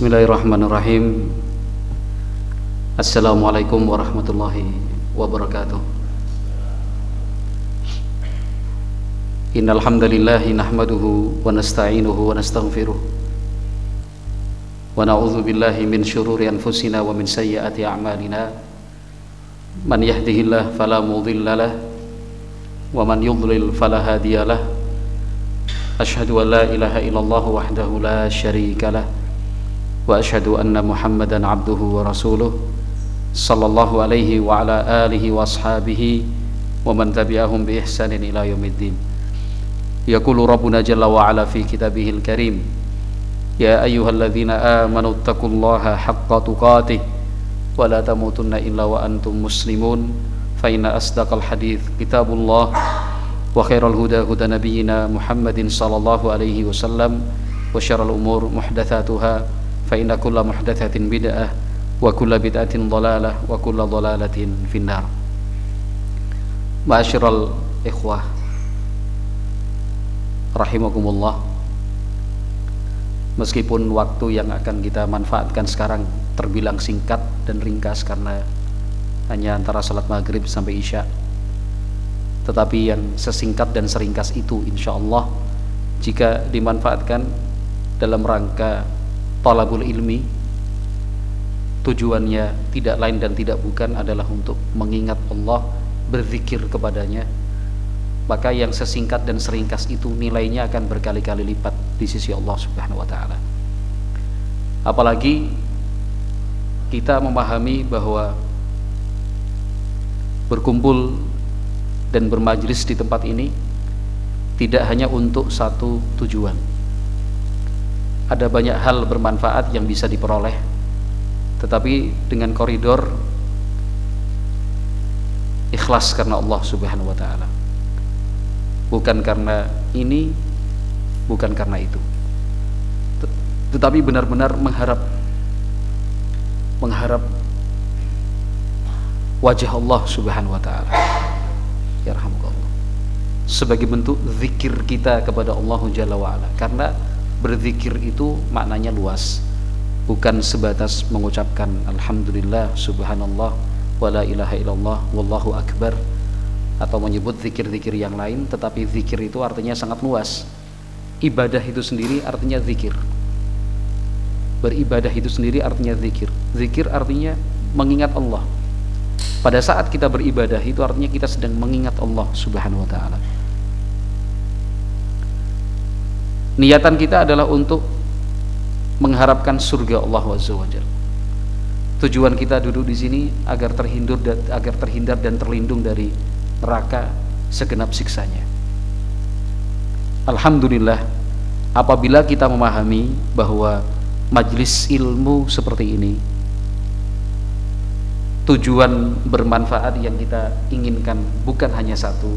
Bismillahirrahmanirrahim Assalamualaikum warahmatullahi wabarakatuh Innal hamdalillah nahmaduhu wa nasta'inuhu wa nastaghfiruh wa na'udzu billahi min shururi anfusina wa min sayyiati a'malina man yahdihillahu fala mudilla lahu wa man yudlil fala hadiya lahu ashhadu an la ilaha illallah wahdahu la syarika lahu وأشهد أن محمدا عبده ورسوله صلى الله عليه وعلى آله وأصحابه ومن تبعهم بإحسان إلى يوم الدين. يقول ربنا جل وعلا في كتابه الكريم يا أيها الذين آمنوا اتقوا الله حق تقاته ولا تموتن إلا وأنتم مسلمون فإن أصدق الحديث كتاب الله وخير الهدى هدى نبينا محمد صلى الله عليه وسلم وشر الأمور محدثاتها فإن كل محدثة بدعة وكل بدعة ضلالة وكل ضلالة في النار معاشر الإخوة rahimakumullah meskipun waktu yang akan kita manfaatkan sekarang terbilang singkat dan ringkas karena hanya antara salat maghrib sampai isya tetapi yang sesingkat dan seringkas itu insya Allah jika dimanfaatkan dalam rangka talabul ilmi tujuannya tidak lain dan tidak bukan adalah untuk mengingat Allah berzikir kepadanya. Maka yang sesingkat dan seringkas itu nilainya akan berkali-kali lipat di sisi Allah Subhanahu wa taala. Apalagi kita memahami bahwa berkumpul dan bermajlis di tempat ini tidak hanya untuk satu tujuan ada banyak hal bermanfaat yang bisa diperoleh. Tetapi dengan koridor ikhlas karena Allah Subhanahu wa taala. Bukan karena ini bukan karena itu. Tetapi benar-benar mengharap mengharap wajah Allah Subhanahu wa taala. Ya rahmatullah sebagai bentuk zikir kita kepada Allah Jalla wa karena berzikir itu maknanya luas. Bukan sebatas mengucapkan alhamdulillah subhanallah wala ilaha illallah wallahu akbar atau menyebut zikir-zikir yang lain tetapi zikir itu artinya sangat luas. Ibadah itu sendiri artinya zikir. Beribadah itu sendiri artinya zikir. Zikir artinya mengingat Allah. Pada saat kita beribadah itu artinya kita sedang mengingat Allah subhanahu wa ta'ala niatan kita adalah untuk mengharapkan surga Allah Azza Tujuan kita duduk di sini agar terhindar dan agar terhindar dan terlindung dari neraka segenap siksanya. Alhamdulillah apabila kita memahami bahwa majlis ilmu seperti ini tujuan bermanfaat yang kita inginkan bukan hanya satu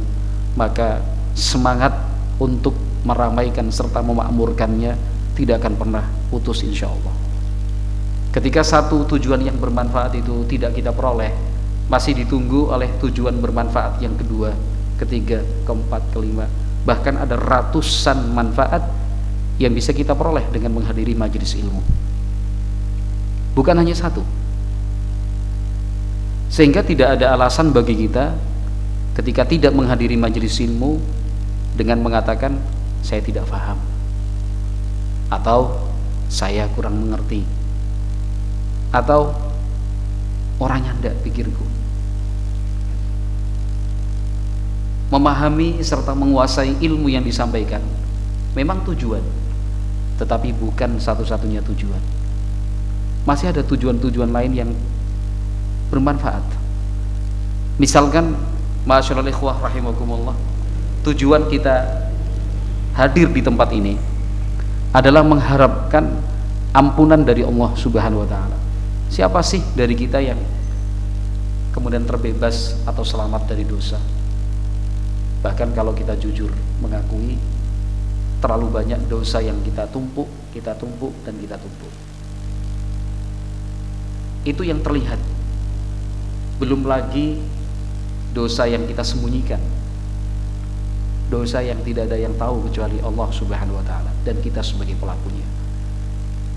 maka semangat untuk meramaikan serta memakmurkannya tidak akan pernah putus insya Allah. Ketika satu tujuan yang bermanfaat itu tidak kita peroleh masih ditunggu oleh tujuan bermanfaat yang kedua ketiga, keempat, kelima. Bahkan ada ratusan manfaat yang bisa kita peroleh dengan menghadiri majelis ilmu. Bukan hanya satu. Sehingga tidak ada alasan bagi kita ketika tidak menghadiri majelis ilmu dengan mengatakan saya tidak paham atau saya kurang mengerti. Atau orangnya tidak pikirku. Memahami serta menguasai ilmu yang disampaikan memang tujuan tetapi bukan satu-satunya tujuan. Masih ada tujuan-tujuan lain yang bermanfaat. Misalkan masyaallah ikhwah rahimakumullah tujuan kita hadir di tempat ini adalah mengharapkan ampunan dari Allah Subhanahu wa taala. Siapa sih dari kita yang kemudian terbebas atau selamat dari dosa? Bahkan kalau kita jujur mengakui terlalu banyak dosa yang kita tumpuk, kita tumpuk dan kita tumpuk. Itu yang terlihat. Belum lagi dosa yang kita sembunyikan dosa yang tidak ada yang tahu kecuali Allah Subhanahu wa taala dan kita sebagai pelakunya.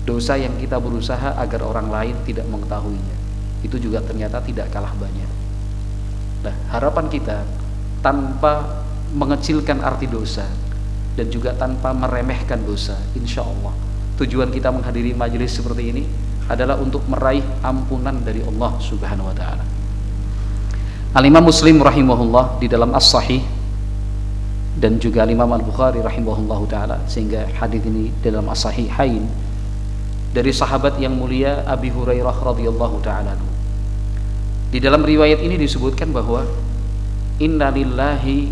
dosa yang kita berusaha agar orang lain tidak mengetahuinya itu juga ternyata tidak kalah banyak nah harapan kita tanpa mengecilkan arti dosa dan juga tanpa meremehkan dosa insya Allah tujuan kita menghadiri majelis seperti ini adalah untuk meraih ampunan dari Allah subhanahu wa ta'ala Al-Imam Muslim rahimahullah di dalam As-Sahih dan juga Imam Al-Bukhari rahimahullah taala sehingga hadis ini dalam As-Sahihain dari sahabat yang mulia Abi Hurairah radhiyallahu taala Di dalam riwayat ini disebutkan bahwa innalillahi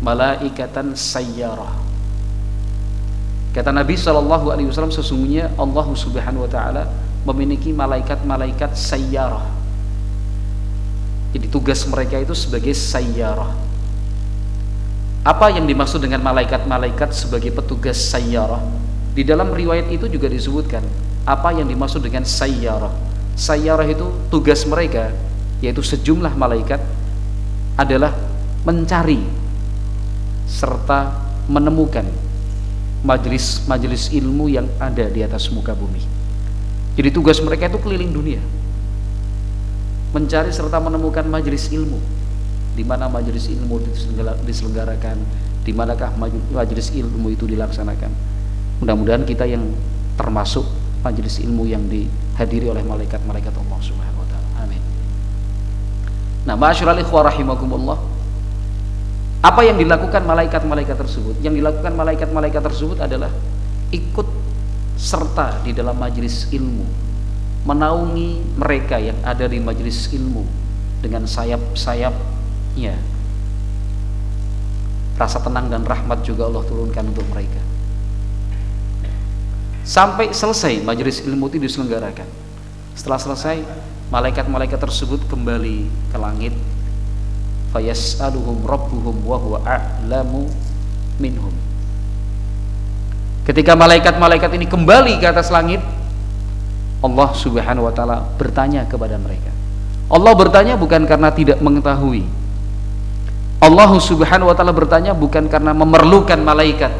malaikatan sayyarah. Kata Nabi Shallallahu alaihi wasallam sesungguhnya Allah Subhanahu wa taala memiliki malaikat-malaikat sayyarah. Jadi tugas mereka itu sebagai sayyarah. Apa yang dimaksud dengan malaikat-malaikat sebagai petugas sayyarah? Di dalam riwayat itu juga disebutkan apa yang dimaksud dengan sayyarah. Sayyarah itu tugas mereka yaitu sejumlah malaikat adalah mencari serta menemukan majelis-majelis ilmu yang ada di atas muka bumi. Jadi tugas mereka itu keliling dunia. Mencari serta menemukan majelis ilmu. Di mana majelis ilmu diselenggarakan, di manakah majelis ilmu itu dilaksanakan Mudah-mudahan kita yang termasuk majelis ilmu yang dihadiri oleh malaikat-malaikat Allah Subhanahu wa taala. Amin. Nah, ma'asyiral ikhwah rahimakumullah. Apa yang dilakukan malaikat-malaikat tersebut? Yang dilakukan malaikat-malaikat tersebut adalah ikut serta di dalam majelis ilmu, menaungi mereka yang ada di majelis ilmu dengan sayap-sayapnya. Rasa tenang dan rahmat juga Allah turunkan untuk mereka. Sampai selesai majelis ilmu itu diselenggarakan. Setelah selesai malaikat-malaikat tersebut kembali ke langit. Fayas'aluhum rabbuhum wa huwa a'lamu minhum. Ketika malaikat-malaikat ini kembali ke atas langit Allah subhanahu wa ta'ala bertanya kepada mereka. Allah bertanya bukan karena tidak mengetahui Allah subhanahu wa ta'ala bertanya bukan karena memerlukan malaikat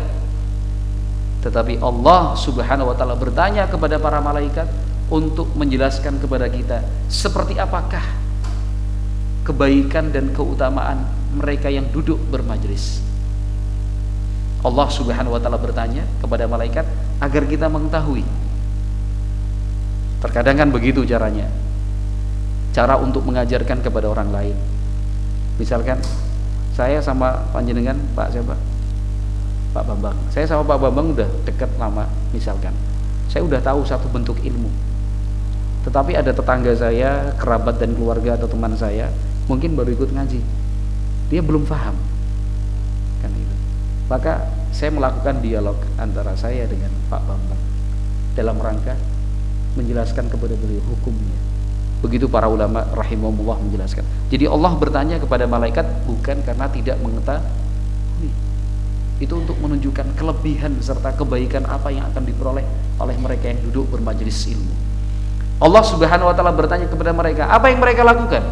tetapi Allah subhanahu wa ta'ala bertanya kepada para malaikat untuk menjelaskan kepada kita seperti apakah kebaikan dan keutamaan mereka yang duduk bermajlis. Allah subhanahu wa ta'ala bertanya kepada malaikat agar kita mengetahui. Terkadang kan begitu caranya. Cara untuk mengajarkan kepada orang lain. Misalkan saya sama panjenengan Pak siapa? Pak Bambang. Saya sama Pak Bambang udah dekat lama misalkan. Saya udah tahu satu bentuk ilmu. Tetapi ada tetangga saya kerabat dan keluarga atau teman saya mungkin baru ikut ngaji. Dia belum paham. Kan itu maka saya melakukan dialog antara saya dengan Pak Bambang dalam rangka menjelaskan kepada beliau hukumnya begitu para ulama rahimahullah menjelaskan jadi Allah bertanya kepada malaikat bukan karena tidak mengetahui itu untuk menunjukkan kelebihan serta kebaikan apa yang akan diperoleh oleh mereka yang duduk bermajelis ilmu. Allah Subhanahu wa taala bertanya kepada mereka, apa yang mereka lakukan?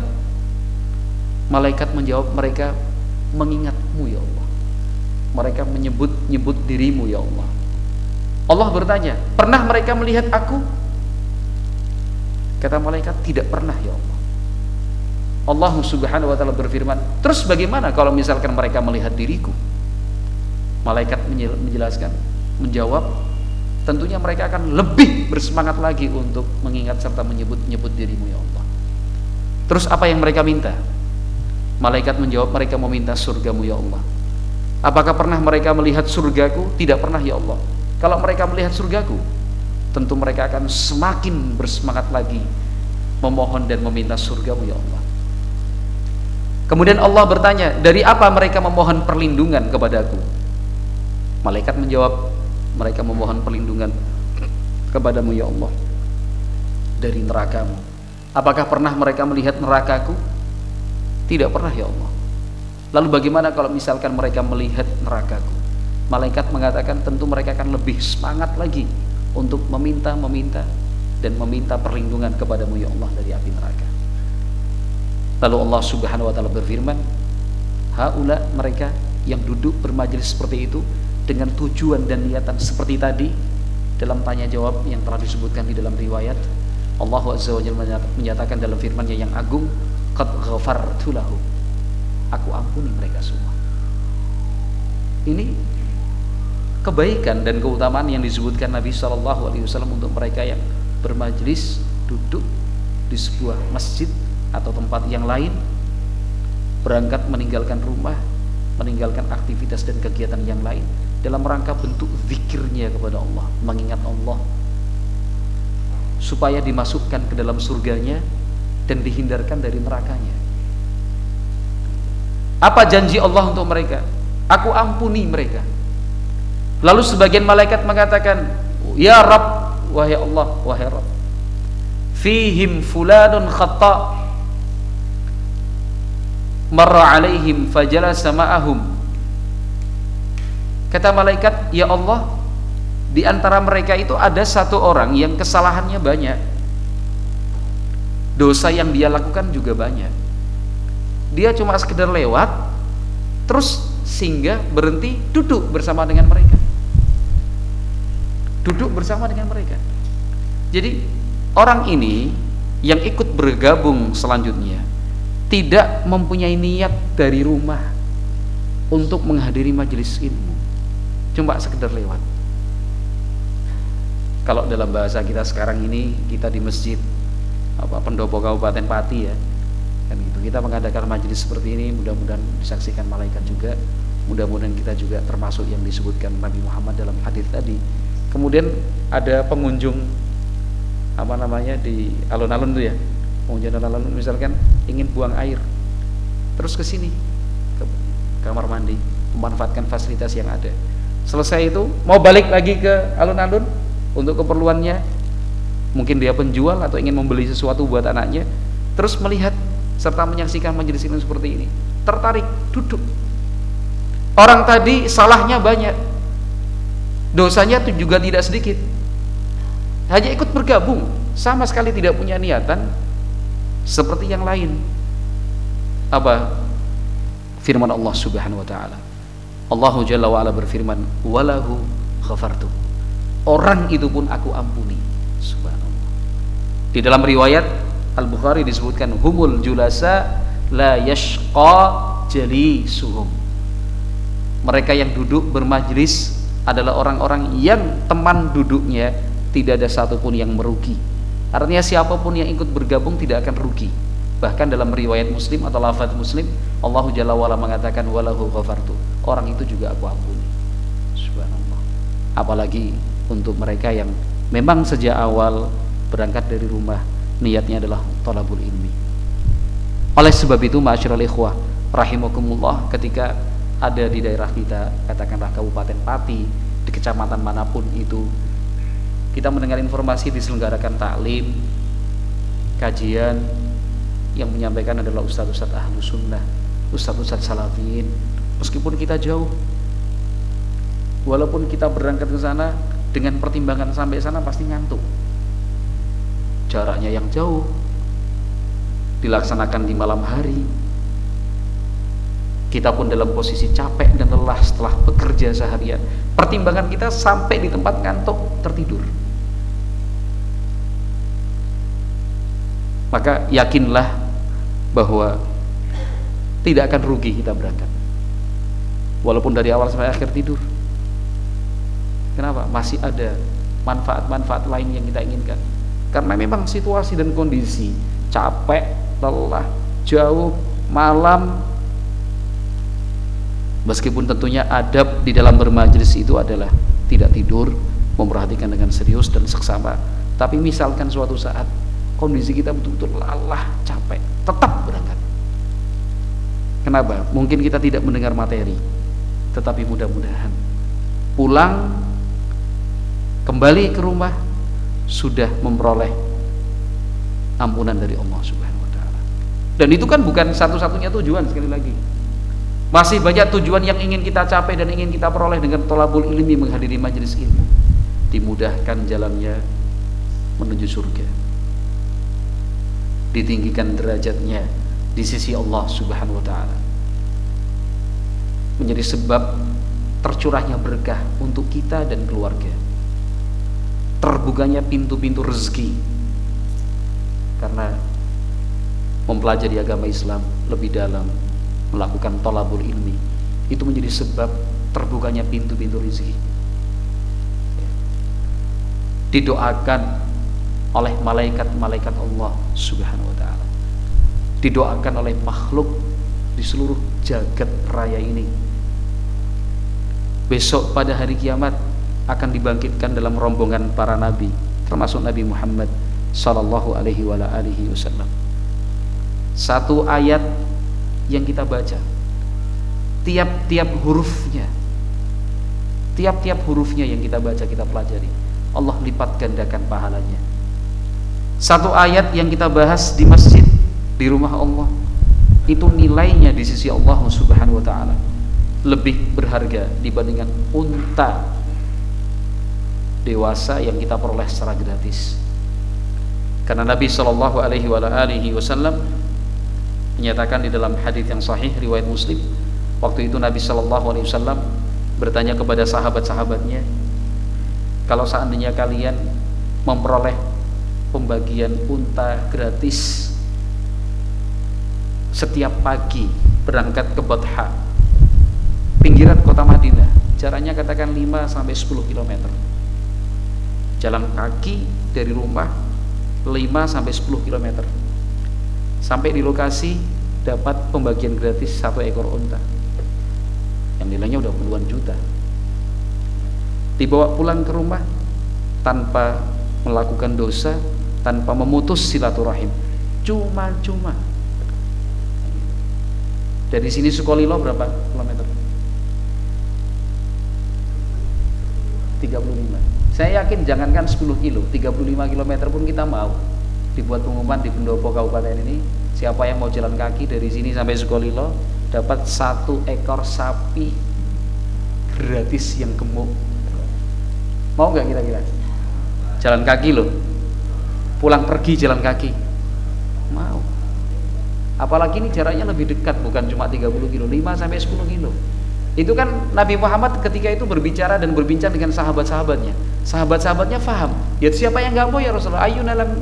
Malaikat menjawab, mereka mengingatmu ya Allah. Mereka menyebut-nyebut dirimu ya Allah. Allah bertanya, pernah mereka melihat aku? Kata malaikat, tidak pernah ya Allah. Allah Subhanahu wa taala berfirman, terus bagaimana kalau misalkan mereka melihat diriku? malaikat menjelaskan menjawab tentunya mereka akan lebih bersemangat lagi untuk mengingat serta menyebut-nyebut dirimu ya Allah. Terus apa yang mereka minta? Malaikat menjawab mereka meminta surgamu ya Allah. Apakah pernah mereka melihat surgaku? Tidak pernah ya Allah. Kalau mereka melihat surgaku tentu mereka akan semakin bersemangat lagi memohon dan meminta surgamu ya Allah kemudian Allah bertanya dari apa mereka memohon perlindungan kepadaku Malaikat menjawab, mereka memohon perlindungan kepadamu ya Allah dari nerakamu. Apakah pernah mereka melihat nerakaku? Tidak pernah ya Allah. Lalu bagaimana kalau misalkan mereka melihat nerakaku? Malaikat mengatakan tentu mereka akan lebih semangat lagi untuk meminta, meminta dan meminta perlindungan kepadamu ya Allah dari api neraka. Lalu Allah Subhanahu wa taala berfirman, "Haula mereka yang duduk bermajelis seperti itu dengan tujuan dan niatan seperti tadi dalam tanya jawab yang telah disebutkan di dalam riwayat Allah Azza wa Jalla menyatakan dalam firman-Nya yang agung qad ghafartu aku ampuni mereka semua ini kebaikan dan keutamaan yang disebutkan Nabi Shallallahu Alaihi Wasallam untuk mereka yang bermajlis duduk di sebuah masjid atau tempat yang lain berangkat meninggalkan rumah meninggalkan aktivitas dan kegiatan yang lain dalam rangka bentuk zikirnya kepada Allah mengingat Allah supaya dimasukkan ke dalam surganya dan dihindarkan dari nerakanya. Apa janji Allah untuk mereka? Aku ampuni mereka lalu sebagian malaikat mengatakan ya Rabb wahai Allah wahai Rabb fihim fulanun khata marra alaihim fajalasa ma'ahum. Kata malaikat ya Allah di antara mereka itu ada satu orang yang kesalahannya banyak. Dosa yang dia lakukan juga banyak. Dia cuma sekedar lewat terus singgah berhenti duduk bersama dengan mereka duduk bersama dengan mereka. Jadi orang ini yang ikut bergabung selanjutnya tidak mempunyai niat dari rumah untuk menghadiri majelis ilmu. Cuma sekedar lewat. Kalau dalam bahasa kita sekarang ini kita di masjid apa pendopo kabupaten Pati ya kan gitu. Kita mengadakan majelis seperti ini mudah-mudahan disaksikan malaikat juga. Mudah-mudahan kita juga termasuk yang disebutkan Nabi Muhammad dalam hadis tadi kemudian ada pengunjung apa namanya di alun-alun tuh ya. Pengunjung alun-alun misalkan ingin buang air terus ke sini ke kamar mandi memanfaatkan fasilitas yang ada. Selesai itu mau balik lagi ke alun-alun untuk keperluannya mungkin dia penjual atau ingin membeli sesuatu buat anaknya terus melihat serta menyaksikan majelis ini seperti ini. Tertarik duduk. Orang tadi salahnya banyak dosanya itu juga tidak sedikit. Hanya ikut bergabung sama sekali tidak punya niatan seperti yang lain. Apa? Firman Allah Subhanahu wa taala. Allahu Jalla wa ala berfirman walahu ghafartu. Orang itu pun aku ampuni. Subhanallah. Di dalam riwayat Al-Bukhari disebutkan humul julasa la yashqa jali suhum mereka yang duduk bermajlis adalah orang-orang yang teman duduknya tidak ada satupun yang merugi Artinya siapa pun yang ikut bergabung tidak akan rugi. Bahkan dalam riwayat Muslim atau lafaz Muslim, Allah Jalla wala mengatakan walahu ghafartu. Orang itu juga aku ampuni. Subhanallah. Apalagi untuk mereka yang memang sejak awal berangkat dari rumah niatnya adalah tolabul ilmi. Oleh sebab itu masyarul ikhwah rahimakumullah ketika ada di daerah kita katakanlah Kabupaten Pati di kecamatan mana pun itu kita mendengar informasi diselenggarakan taklim kajian yang menyampaikan adalah ustadz-ustadz ahlu sunnah ustadz-ustadz salafin meskipun kita jauh walaupun kita berangkat ke sana dengan pertimbangan sampai sana pasti ngantuk. Jaraknya yang jauh dilaksanakan di malam hari kita pun dalam posisi capek dan lelah setelah bekerja seharian. Pertimbangan kita sampai di tempat ngantuk tertidur. Maka yakinlah bahwa tidak akan rugi kita berangkat. Walaupun dari awal sampai akhir tidur. Kenapa? masih ada manfaat-manfaat lain yang kita inginkan. Karena memang situasi dan kondisi capek, lelah, jauh, malam meskipun tentunya adab di dalam bermajlis itu adalah tidak tidur memperhatikan dengan serius dan seksama tapi misalkan suatu saat kondisi kita betul-betul lelah, capek, tetap berangkat. Kenapa? Mungkin kita tidak mendengar materi, tetapi mudah-mudahan pulang kembali ke rumah sudah memperoleh ampunan dari Allah Subhanahu wa taala. Dan itu kan bukan satu-satunya tujuan sekali lagi. Masih banyak tujuan yang ingin kita capai dan ingin kita peroleh dengan tolabul ilmi menghadiri majelis ilmu. Dimudahkan jalannya menuju surga ditinggikan derajatnya di sisi Allah Subhanahu wa taala. Menjadi sebab tercurahnya berkah untuk kita dan keluarga. terbukanya pintu-pintu rezeki karena mempelajari agama Islam lebih dalam melakukan tolabul ilmi itu menjadi sebab terbukanya pintu-pintu rezeki. Didoakan oleh malaikat-malaikat Allah Subhanahu wa taala. Didoakan oleh makhluk di seluruh jagat raya ini. Besok pada hari kiamat akan dibangkitkan dalam rombongan para nabi termasuk Nabi Muhammad sallallahu alaihi wasallam. Satu ayat yang kita baca. Tiap-tiap hurufnya. Tiap-tiap hurufnya yang kita baca kita pelajari. Allah lipat gandakan pahalanya. Satu ayat yang kita bahas di masjid di rumah Allah itu nilainya di sisi Allah Subhanahu wa taala lebih berharga dibandingkan unta dewasa yang kita peroleh secara gratis. Karena Nabi Shallallahu Alaihi Wasallam menyatakan di dalam hadis yang sahih riwayat Muslim, waktu itu Nabi Shallallahu Alaihi Wasallam bertanya kepada sahabat-sahabatnya, kalau seandainya kalian memperoleh pembagian unta gratis setiap pagi berangkat ke Batha pinggiran kota Madinah jaraknya katakan 5 sampai 10 km jalan kaki dari rumah 5 sampai 10 km sampai di lokasi dapat pembagian gratis satu ekor unta. Yang nilainya udah puluhan juta. Dibawa pulang ke rumah tanpa melakukan dosa tanpa memutus silaturahim. Cuma-cuma dari sini Sukolilo berapa kilometer? 35 saya yakin jangankan 10 kilo 35 km pun kita mau dibuat pengumuman di pendopo kabupaten ini siapa yang mau jalan kaki dari sini sampai Sukolilo dapat satu ekor sapi gratis yang gemuk mau nggak kira-kira jalan kaki loh pulang pergi jalan kaki mau apalagi ini jaraknya lebih dekat bukan cuma 30 kilo 5 sampai 10 kilo itu kan Nabi Muhammad ketika itu berbicara dan berbincang dengan sahabat-sahabatnya. Sahabat-sahabatnya faham. Ya siapa yang nggak mau ya Rasulullah? Ayun alam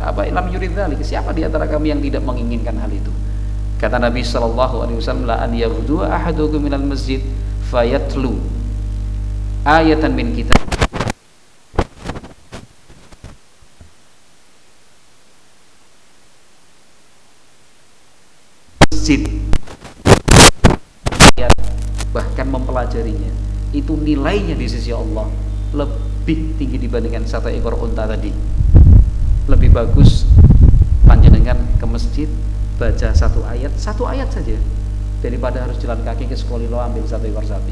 apa ilam yurid Siapa di antara kami yang tidak menginginkan hal itu? Kata Nabi sallallahu alaihi wasallam la an yaghdu ahadukum minal masjid fayatlu ayatan min kitab. Masjid. Bahkan mempelajarinya. Itu nilainya di sisi Allah lebih tinggi dibandingkan satu ekor unta tadi lebih bagus. Panjenengan ke masjid baca satu ayat satu ayat saja. Daripada harus jalan kaki ke sekolah lo ambil satu ekor sapi.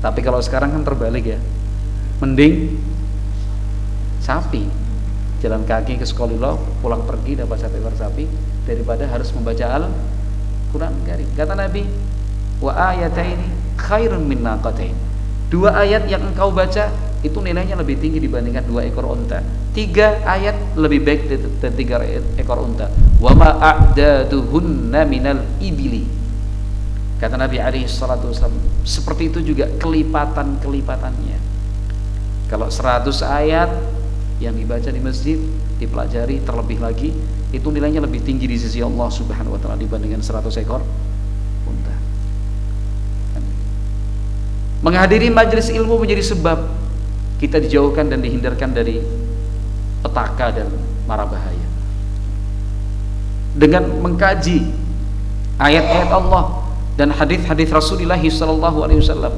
Tapi kalau sekarang kan terbalik ya. Mending sapi. Jalan kaki ke sekolah lo pulang pergi dapat satu ekor sapi daripada harus membaca al Quran Karim kata Nabi wa ayataini khairun min. Dua ayat yang engkau baca itu nilainya lebih tinggi dibandingkan dua ekor unta. Tiga ayat lebih baik dari tiga ekor unta. Wa a'daduhunna minal ibili. Kata Nabi alaihi salatu wasallam, seperti itu juga kelipatan-kelipatannya. Kalau 100 ayat yang dibaca di masjid, dipelajari terlebih lagi, itu nilainya lebih tinggi di sisi Allah Subhanahu wa taala dibandingkan 100 ekor Menghadiri majelis ilmu menjadi sebab kita dijauhkan dan dihindarkan dari petaka dan mara bahaya. Dengan mengkaji ayat-ayat Allah dan hadis-hadis Rasulullah wasallam,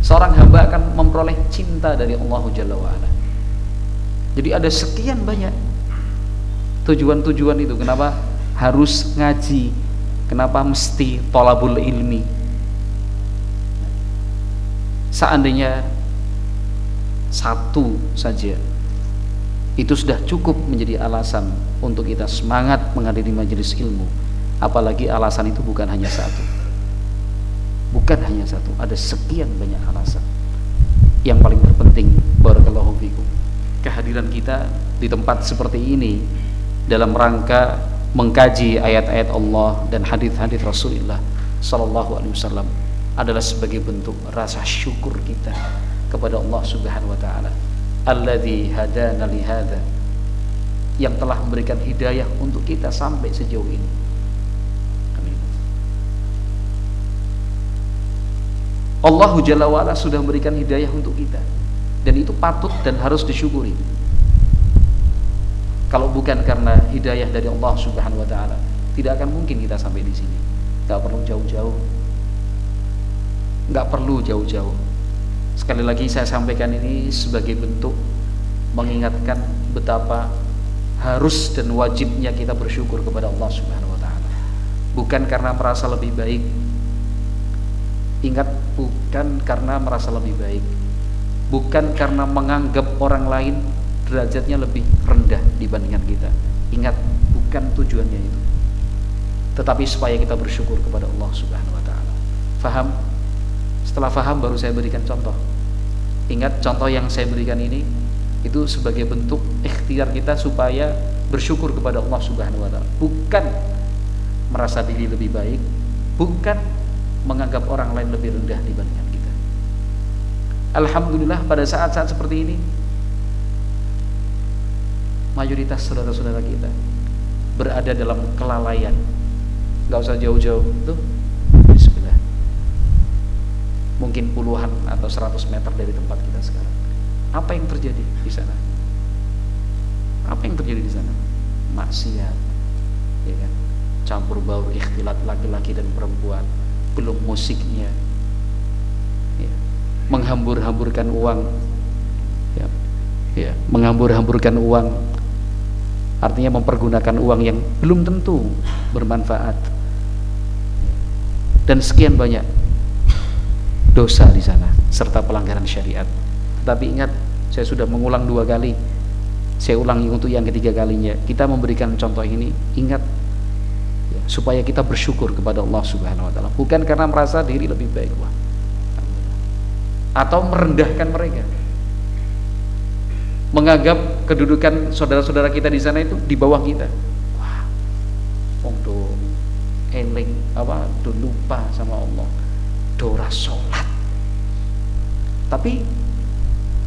seorang hamba akan memperoleh cinta dari Allah Jalla wa ala. Jadi ada sekian banyak tujuan-tujuan itu kenapa harus ngaji, kenapa mesti tolabul ilmi, seandainya satu saja. Itu sudah cukup menjadi alasan untuk kita semangat menghadiri majelis ilmu. Apalagi alasan itu bukan hanya satu. Bukan hanya satu ada sekian banyak alasan. Yang paling terpenting barakallahu fikum. Kehadiran kita di tempat seperti ini dalam rangka mengkaji ayat-ayat Allah dan hadis-hadis Rasulullah sallallahu alaihi wasallam adalah sebagai bentuk rasa syukur kita kepada Allah Subhanahu wa taala. Alladzi hadana li yang telah memberikan hidayah untuk kita sampai sejauh ini. Amin. Allah Jalla wa'ala sudah memberikan hidayah untuk kita. Dan itu patut dan harus disyukuri. Kalau bukan karena hidayah dari Allah Subhanahu wa taala tidak akan mungkin kita sampai di sini. Nggak perlu jauh-jauh. Nggak perlu jauh-jauh sekali lagi saya sampaikan ini sebagai bentuk mengingatkan betapa harus dan wajibnya kita bersyukur kepada Allah Subhanahu wa taala. Bukan karena merasa lebih baik. Ingat bukan karena merasa lebih baik. Bukan karena menganggap orang lain derajatnya lebih rendah dibandingkan kita. Ingat bukan tujuannya itu. Tetapi supaya kita bersyukur kepada Allah Subhanahu wa taala. Faham? Setelah faham baru saya berikan contoh. Ingat contoh yang saya berikan ini itu sebagai bentuk ikhtiar kita supaya bersyukur kepada Allah Subhanahu wa taala. Bukan merasa diri lebih baik, bukan menganggap orang lain lebih rendah dibandingkan kita. Alhamdulillah pada saat-saat seperti ini mayoritas saudara-saudara kita berada dalam kelalaian. Gak usah jauh-jauh, tuh mungkin puluhan atau seratus meter dari tempat kita sekarang. Apa yang terjadi di sana? Apa yang terjadi di sana? Maksiat, ya kan? Campur baur ikhtilat laki-laki dan perempuan, belum musiknya, ya. menghambur-hamburkan uang, ya, ya. menghambur-hamburkan uang, artinya mempergunakan uang yang belum tentu bermanfaat, dan sekian banyak dosa di sana serta pelanggaran syariat. Tapi ingat, saya sudah mengulang dua kali. Saya ulangi untuk yang ketiga kalinya. Kita memberikan contoh ini, ingat ya, supaya kita bersyukur kepada Allah Subhanahu wa taala, bukan karena merasa diri lebih baik, wah. Atau merendahkan mereka. Menganggap kedudukan saudara-saudara kita di sana itu di bawah kita. Wah. Do eling apa do lupa sama Allah dora sholat tapi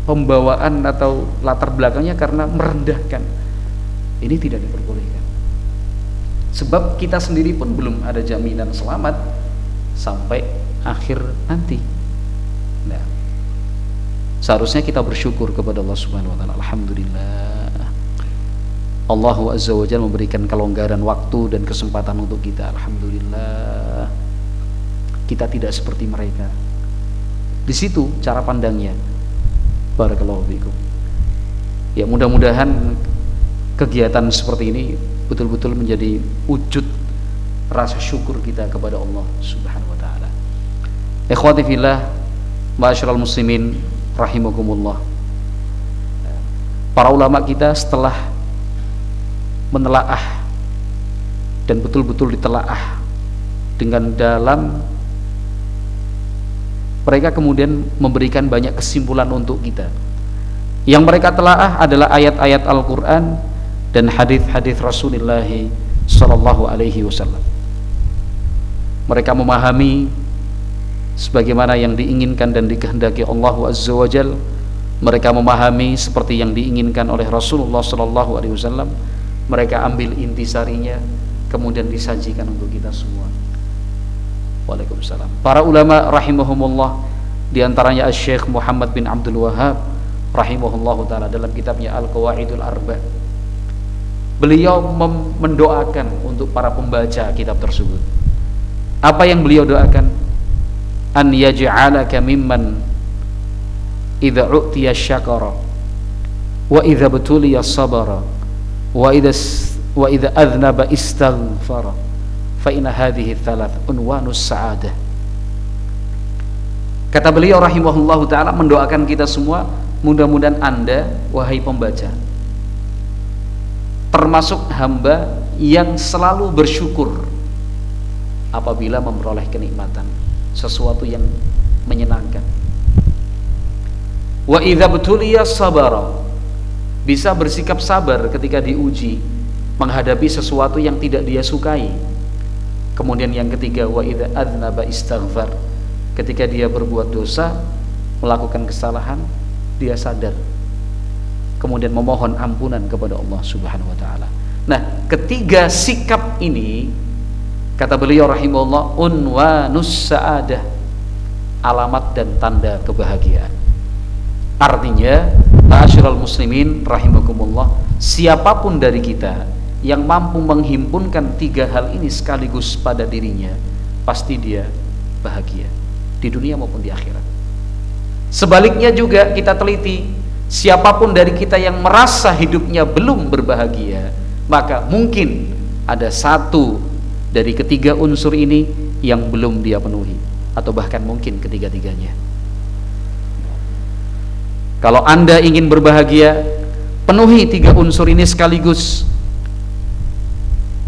pembawaan atau latar belakangnya karena merendahkan. Ini tidak diperbolehkan. Sebab kita sendiri pun belum ada jaminan selamat sampai akhir nanti. Nah seharusnya kita bersyukur kepada Allah Subhanahu wa taala. Alhamdulillah. Allah Azza wa memberikan kelonggaran waktu dan kesempatan untuk kita. Alhamdulillah kita tidak seperti mereka. Di situ cara pandangnya. Barakallahu fikum. Ya mudah-mudahan kegiatan seperti ini betul-betul menjadi wujud rasa syukur kita kepada Allah Subhanahu wa taala. Ikhwati fillah, ma'asyiral muslimin rahimakumullah. Para ulama kita setelah menelaah dan betul-betul ditelaah dengan dalam mereka kemudian memberikan banyak kesimpulan untuk kita. Yang mereka telaah adalah ayat-ayat Al-Quran dan hadis-hadis Rasulullah Sallallahu Alaihi Wasallam. Mereka memahami sebagaimana yang diinginkan dan dikehendaki Allah Azza wa Jal. Mereka memahami seperti yang diinginkan oleh Rasulullah Sallallahu Alaihi Wasallam. Mereka ambil intisarinya kemudian disajikan untuk kita semua Waalaikumsalam. Para ulama rahimahumullah di antaranya Syekh Muhammad bin Abdul Wahab rahimahullah taala dalam kitabnya Al-Qawaidul Arba. Beliau mendoakan untuk para pembaca kitab tersebut. Apa yang beliau doakan? An yaj'alaka mimman idza u'tiya syakara wa idza betuliya sabara wa idza wa idza adhnaba istaghfara inna hadhihi thalath unwanus sa'adah. Kata beliau rahimahullah taala mendoakan kita semua mudah-mudahan anda wahai pembaca termasuk hamba yang selalu bersyukur apabila memperoleh kenikmatan sesuatu yang menyenangkan. Wa idza betuliya sabara bisa bersikap sabar ketika diuji menghadapi sesuatu yang tidak dia sukai Kemudian yang ketiga wa idza adznaba istaghfar. Ketika dia berbuat dosa, melakukan kesalahan, dia sadar kemudian memohon ampunan kepada Allah Subhanahu wa taala. Nah, ketiga sikap ini kata beliau rahimahullah unwanus saadah alamat dan tanda kebahagiaan. Artinya, ma'asyiral muslimin rahimakumullah, siapa pun dari kita yang mampu menghimpunkan tiga hal ini sekaligus pada dirinya, pasti dia bahagia di dunia maupun di akhirat. Sebaliknya juga kita teliti, siapa pun dari kita yang merasa hidupnya belum berbahagia, maka mungkin ada satu dari ketiga unsur ini yang belum dia penuhi atau bahkan mungkin ketiga-tiganya. Kalau Anda ingin berbahagia, penuhi tiga unsur ini sekaligus.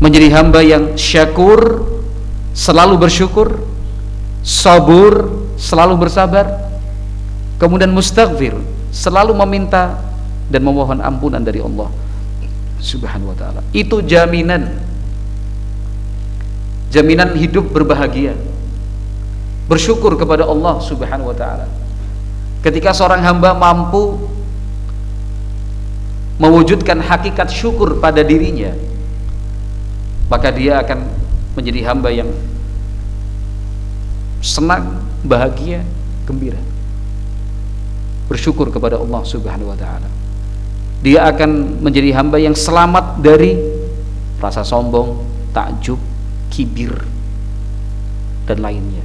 Menjadi hamba yang syakur, selalu bersyukur, sabur, selalu bersabar, kemudian mustaghfir, selalu meminta dan memohon ampunan dari Allah Subhanahu wa taala. Itu jaminan jaminan hidup berbahagia bersyukur kepada Allah Subhanahu wa taala. Ketika seorang hamba mampu mewujudkan hakikat syukur pada dirinya, maka dia akan menjadi hamba yang senang, bahagia, gembira. Bersyukur kepada Allah Subhanahu wa taala. Dia akan menjadi hamba yang selamat dari rasa sombong, takjub, kibir dan lainnya.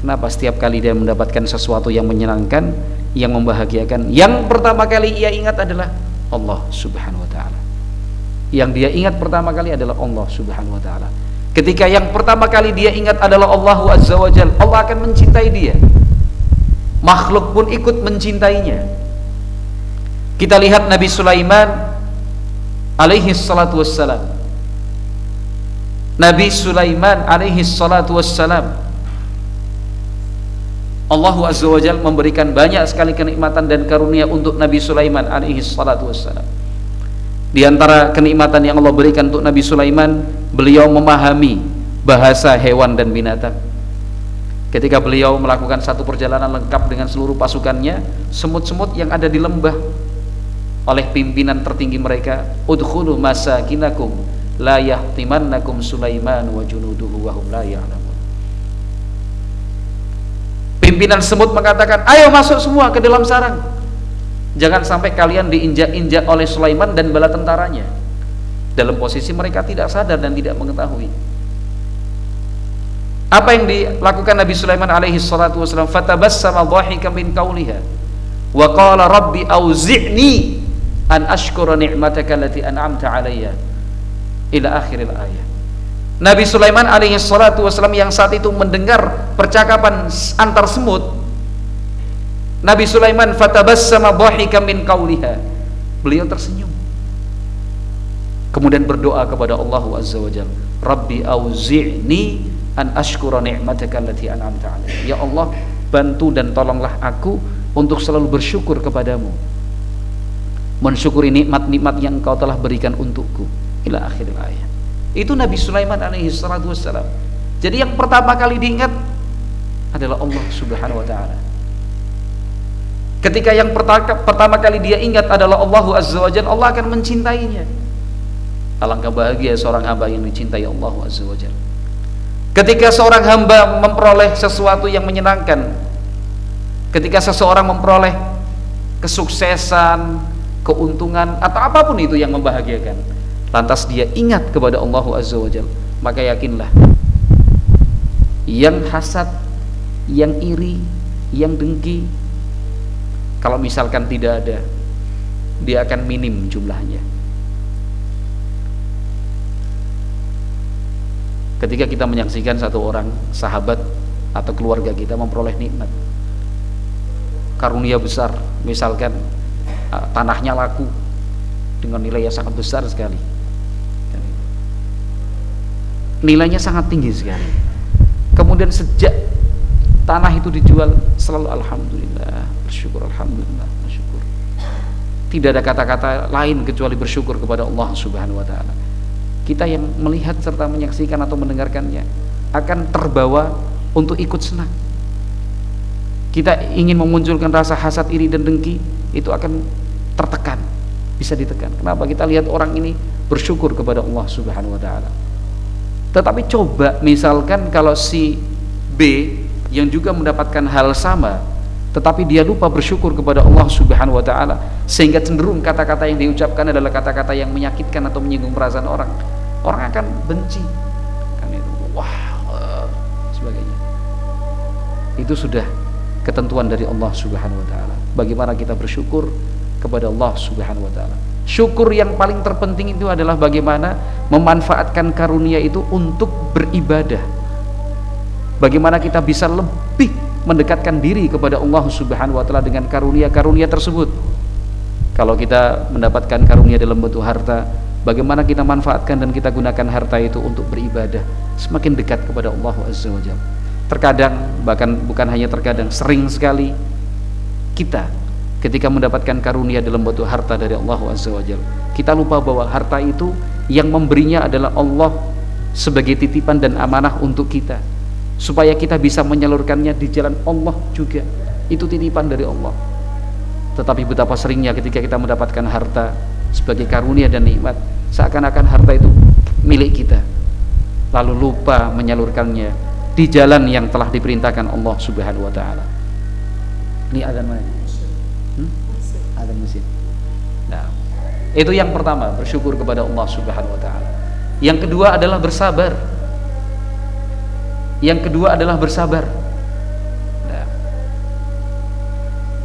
Kenapa setiap kali dia mendapatkan sesuatu yang menyenangkan, yang membahagiakan, yang pertama kali ia ingat adalah Allah Subhanahu wa taala. Yang dia ingat pertama kali adalah Allah Subhanahu wa taala. Ketika yang pertama kali dia ingat adalah Allah Azza wa Jal, Allah akan mencintai dia. Makhluk pun ikut mencintainya. Kita lihat Nabi Sulaiman alaihi salatu wassalam. Nabi Sulaiman alaihi salatu wassalam Allah Azza wa Jal memberikan banyak sekali kenikmatan dan karunia untuk Nabi Sulaiman alaihi salatu wassalam. Di antara kenikmatan yang Allah berikan untuk Nabi Sulaiman, beliau memahami bahasa hewan dan binatang. Ketika beliau melakukan satu perjalanan lengkap dengan seluruh pasukannya, semut-semut yang ada di lembah oleh pimpinan tertinggi mereka, "Udkhulu masakinakum la yahtimannakum Sulaiman wa junuduhu wa hum la ya'lamun." Pimpinan semut mengatakan, ayo masuk semua ke dalam sarang. Jangan sampai kalian diinjak-injak oleh Sulaiman dan bala tentaranya. Dalam posisi mereka tidak sadar dan tidak mengetahui. Apa yang dilakukan Nabi Sulaiman alaihi salatu wasallam? Fatabassama dhahika min qawliha wa qala rabbi auzi'ni an ashkura ni'mataka allati an'amta alayya ila akhiril ayat. Nabi Sulaiman alaihi salatu wasallam yang saat itu mendengar percakapan antar semut Nabi Sulaiman fatabassama dhahika min qawliha. Beliau tersenyum. Kemudian berdoa kepada Allah azza wajalla Rabbi auzi'ni an ashkura ni'mataka allati an'amta alayya. Ya Allah bantu dan tolonglah aku untuk selalu bersyukur kepadamu. Mensyukuri nikmat-nikmat yang engkau telah berikan untukku. Ila akhir ayat. Itu Nabi Sulaiman alaihi salatu wassalam. Jadi yang pertama kali diingat adalah Allah Subhanahu wa taala. Ketika yang pertama, kali dia ingat adalah Allah Azza wa Jalla, Allah akan mencintainya. Alangkah bahagia seorang hamba yang dicintai Allah Azza wa Jalla. Ketika seorang hamba memperoleh sesuatu yang menyenangkan, ketika seseorang memperoleh kesuksesan, keuntungan atau apa pun itu yang membahagiakan, lantas dia ingat kepada Allah Azza wa Jal maka yakinlah yang hasad yang iri yang dengki kalau misalkan tidak ada dia akan minim jumlahnya. Ketika kita menyaksikan satu orang sahabat atau keluarga kita memperoleh nikmat karunia besar misalkan ah, tanahnya laku dengan nilai yang sangat besar sekali. Nilainya sangat tinggi sekali. Kemudian sejak tanah itu dijual selalu alhamdulillah bersyukur alhamdulillah bersyukur tidak ada kata-kata lain kecuali bersyukur kepada Allah Subhanahu wa taala kita yang melihat serta menyaksikan atau mendengarkannya akan terbawa untuk ikut senang kita ingin memunculkan rasa hasad iri dan dengki itu akan tertekan bisa ditekan. Kenapa? Kita lihat orang ini bersyukur kepada Allah Subhanahu wa taala. Tetapi coba misalkan kalau si B yang juga mendapatkan hal sama tetapi dia lupa bersyukur kepada Allah Subhanahu wa taala sehingga cenderung kata-kata yang diucapkan adalah kata-kata yang menyakitkan atau menyinggung perasaan orang. Orang akan benci. Kan itu wah uh, sebagainya. Itu sudah ketentuan dari Allah Subhanahu wa taala. Bagaimana kita bersyukur kepada Allah Subhanahu wa taala. Syukur yang paling terpenting itu adalah bagaimana memanfaatkan karunia itu untuk beribadah. Bagaimana kita bisa lebih mendekatkan diri kepada Allah Subhanahu wa taala dengan karunia-karunia tersebut. Kalau kita mendapatkan karunia dalam bentuk harta, bagaimana kita manfaatkan dan kita gunakan harta itu untuk beribadah, semakin dekat kepada Allah Azza wa Jalla. Terkadang bahkan bukan hanya terkadang, sering sekali kita ketika mendapatkan karunia dalam bentuk harta dari Allah Azza wa Jalla, kita lupa bahwa harta itu yang memberinya adalah Allah sebagai titipan dan amanah untuk kita supaya kita bisa menyalurkannya di jalan Allah juga itu titipan dari Allah tetapi betapa seringnya ketika kita mendapatkan harta sebagai karunia dan nikmat seakan-akan harta itu milik kita lalu lupa menyalurkannya di jalan yang telah diperintahkan Allah Subhanahu wa taala. Ini adzan mana? Hmm? Adzan masjid. Nah, itu yang pertama, bersyukur kepada Allah Subhanahu wa taala. Yang kedua adalah bersabar yang kedua adalah bersabar nah,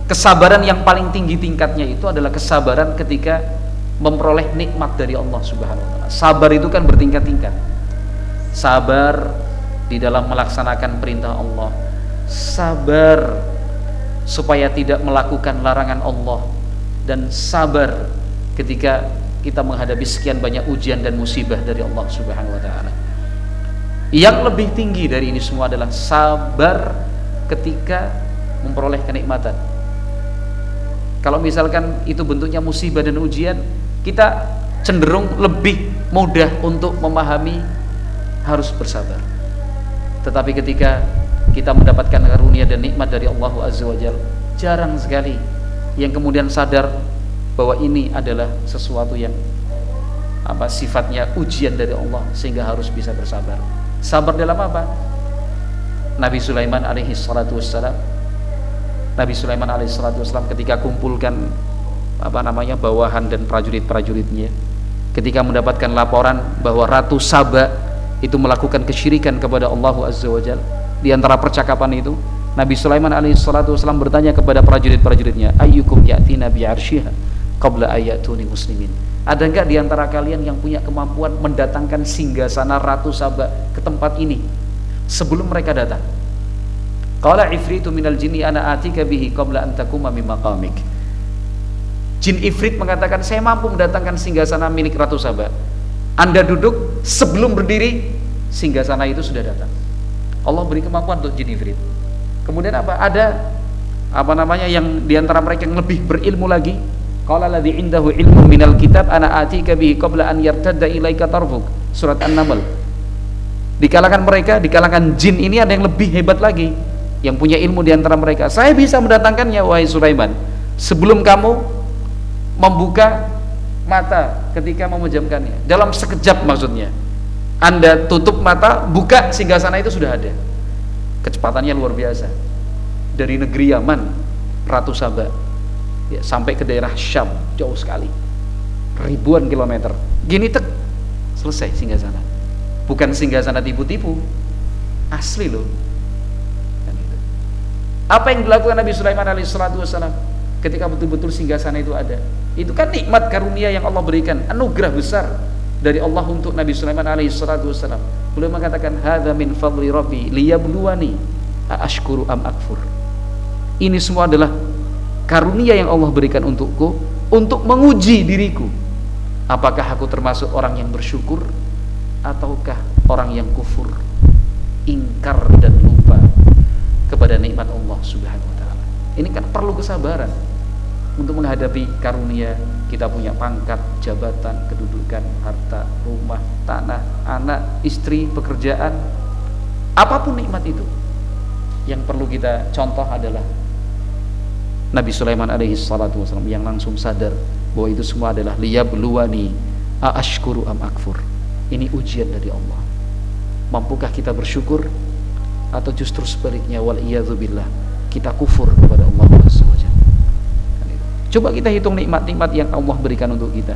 kesabaran yang paling tinggi tingkatnya itu adalah kesabaran ketika memperoleh nikmat dari Allah Subhanahu wa taala. Sabar itu kan bertingkat-tingkat. Sabar di dalam melaksanakan perintah Allah. Sabar supaya tidak melakukan larangan Allah dan sabar ketika kita menghadapi sekian banyak ujian dan musibah dari Allah Subhanahu wa taala. Yang lebih tinggi dari ini semua adalah sabar ketika memperoleh kenikmatan. Kalau misalkan itu bentuknya musibah dan ujian, kita cenderung lebih mudah untuk memahami harus bersabar. Tetapi ketika kita mendapatkan karunia dan nikmat dari Allah Azza wa jarang sekali yang kemudian sadar bahwa ini adalah sesuatu yang apa sifatnya ujian dari Allah sehingga harus bisa bersabar. Sabar dalam apa? Nabi Sulaiman alaihi salatu wassalam Nabi Sulaiman alaihi salatu wassalam ketika kumpulkan apa namanya bawahan dan prajurit-prajuritnya ketika mendapatkan laporan bahwa Ratu Saba itu melakukan kesyirikan kepada Allah Azza wa Jal di antara percakapan itu Nabi Sulaiman alaihi salatu wassalam bertanya kepada prajurit-prajuritnya ayyukum ya'tina bi'arsyiha qabla ayatuni muslimin ada enggak di antara kalian yang punya kemampuan mendatangkan singgasana Ratu Saba ke tempat ini sebelum mereka datang? Qala ifritu minal jinni ana atika bihi qabla an takuma min maqamik. Jin ifrit mengatakan saya mampu mendatangkan singgasana milik Ratu Saba. Anda duduk sebelum berdiri singgasana itu sudah datang. Allah beri kemampuan untuk jin ifrit. Kemudian apa? Ada apa namanya yang di antara mereka yang lebih berilmu lagi Qala ladzi indahu ilmu minal kitab ana atika bihi qabla an yartadda ilaika tarfuk. Surat An-Naml. Di kalangan mereka, di kalangan jin ini ada yang lebih hebat lagi yang punya ilmu di antara mereka. Saya bisa mendatangkannya wahai Sulaiman sebelum kamu membuka mata ketika memejamkannya. Dalam sekejap maksudnya. Anda tutup mata, buka sehingga sana itu sudah ada. Kecepatannya luar biasa. Dari negeri Yaman, Ratu Sabah ya, sampai ke daerah Syam jauh sekali. Ribuan kilometer. Gini tek selesai singgah sana. Bukan singgah sana tipu-tipu asli loh. Kan apa yang dilakukan Nabi Sulaiman alaihissalam ketika betul-betul singgah sana itu ada? Itu kan nikmat karunia yang Allah berikan anugerah besar dari Allah untuk Nabi Sulaiman alaihissalam beliau mengatakan hadza min fadli rabbi liyabluwani ashkuru am akfur. Ini semua adalah karunia yang Allah berikan untukku untuk menguji diriku. Apakah aku termasuk orang yang bersyukur ataukah orang yang kufur ingkar dan lupa kepada nikmat Allah Subhanahu wa taala? Ini kan perlu kesabaran untuk menghadapi karunia kita punya pangkat, jabatan, kedudukan, harta, rumah, tanah, anak, istri, pekerjaan apa pun nikmat itu. Yang perlu kita contoh adalah Nabi Sulaiman alaihi salatu wasallam yang langsung sadar bahwa itu semua adalah liyabluwani aashkuru am akfur. Ini ujian dari Allah. Mampukah kita bersyukur atau justru sebaliknya wal billah kita kufur kepada Allah SWT coba kita hitung nikmat-nikmat yang Allah berikan untuk kita.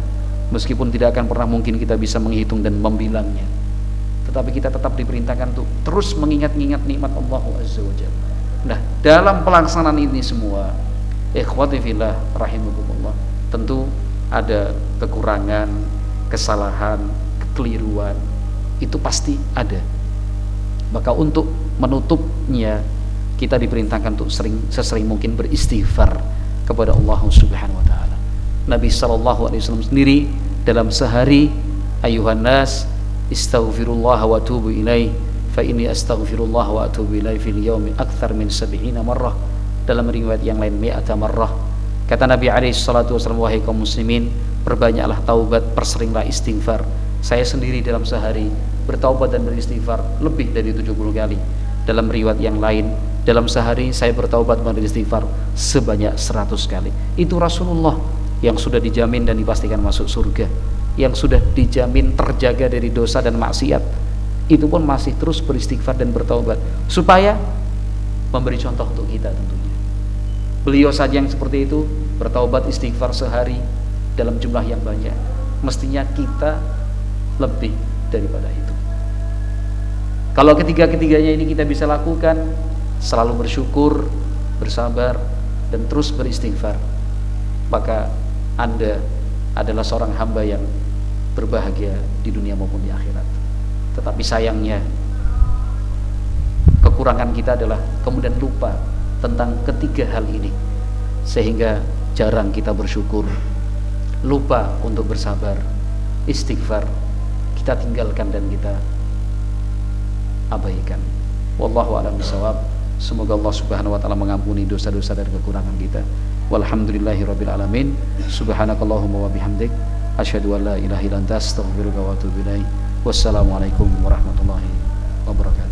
Meskipun tidak akan pernah mungkin kita bisa menghitung dan membilangnya. Tetapi kita tetap diperintahkan untuk terus mengingat-ingat nikmat Allah Azza wa Nah, dalam pelaksanaan ini semua, ikhwati fillah rahimakumullah, tentu ada kekurangan, kesalahan, kekeliruan, itu pasti ada. Maka untuk menutupnya kita diperintahkan untuk sering sesering mungkin beristighfar kepada Allah Subhanahu wa taala. Nabi sallallahu alaihi wasallam sendiri dalam sehari ayuhan nas istaghfirullah wa tubu ilaih fa inni astaghfirullah wa atubu ilaihi fil yaumi akthar min sab'ina marrah dalam riwayat yang lain mi'ata marrah. Kata Nabi alaihi salatu wasallam wahai kaum muslimin perbanyaklah taubat perseringlah istighfar. Saya sendiri dalam sehari bertaubat dan beristighfar lebih dari 70 kali. Dalam riwayat yang lain dalam sehari saya bertaubat dan beristighfar sebanyak 100 kali. Itu Rasulullah yang sudah dijamin dan dipastikan masuk surga yang sudah dijamin terjaga dari dosa dan maksiat. Itu pun masih terus beristighfar dan bertaubat. Supaya memberi contoh untuk kita tentunya beliau saja yang seperti itu bertaubat istighfar sehari dalam jumlah yang banyak. Mestinya kita lebih daripada itu. Kalau ketiga-ketiganya ini kita bisa lakukan selalu bersyukur bersabar dan terus beristighfar maka anda adalah seorang hamba yang berbahagia di dunia maupun di akhirat. Tetapi sayangnya kekurangan kita adalah kemudian lupa tentang ketiga hal ini sehingga jarang kita bersyukur lupa untuk bersabar istighfar kita tinggalkan dan kita abaikan. Wallahu a'lam bishawab. Semoga Allah Subhanahu wa taala mengampuni dosa-dosa dan kekurangan kita. Walhamdulillahirabbil alamin. Subhanakallahumma wa bihamdik. Asyhadu an la ilaha illa anta astaghfiruka wa atubu ilaik. Wassalamualaikum warahmatullahi wabarakatuh.